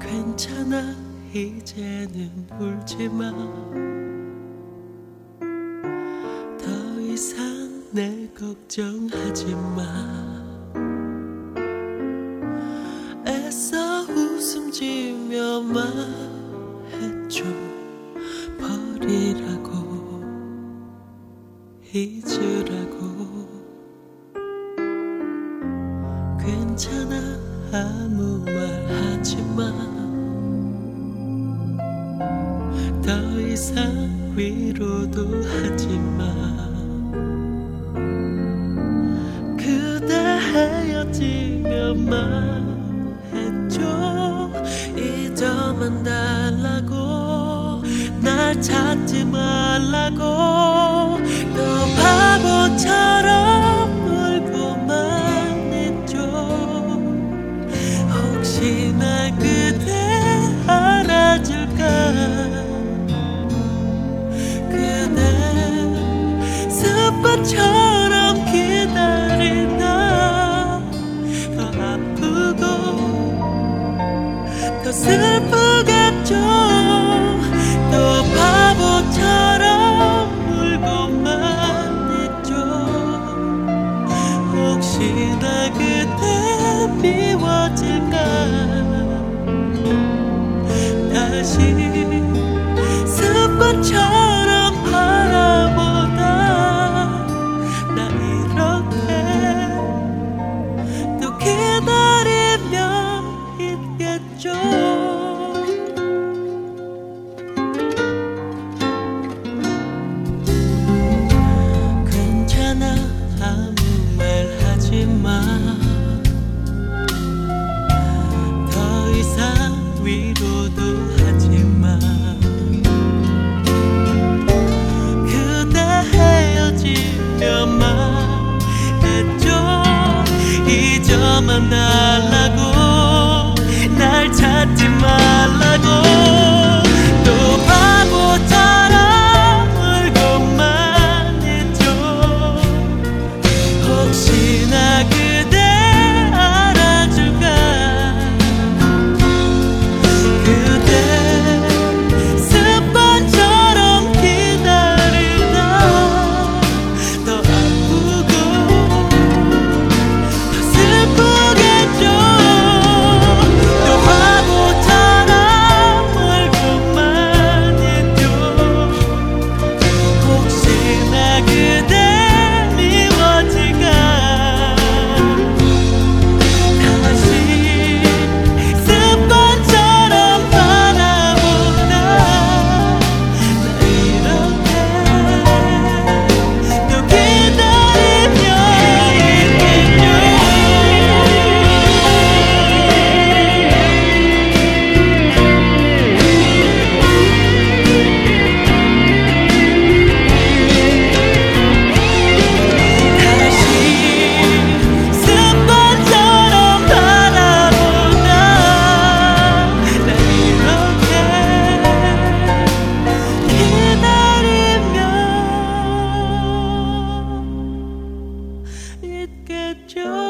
괜찮아 이제는 울지 마. 더 이상 내 걱정하지 마. 말해줘 버리라고 잊으라고 괜찮아 아무 말 하지 마. 더 이상 위로도 하지 마. 그대 헤어지면 말해줘 잊어만 달라고 날 찾지 말라고 또 바보처럼 울고만 있죠 혹시나 그대 알아줄까? 그대 습관처럼 더 슬프겠죠. 또 바보처럼 울고만 있죠. 혹시나 그대 미워질까? 다시 습관처럼 Brahmana. just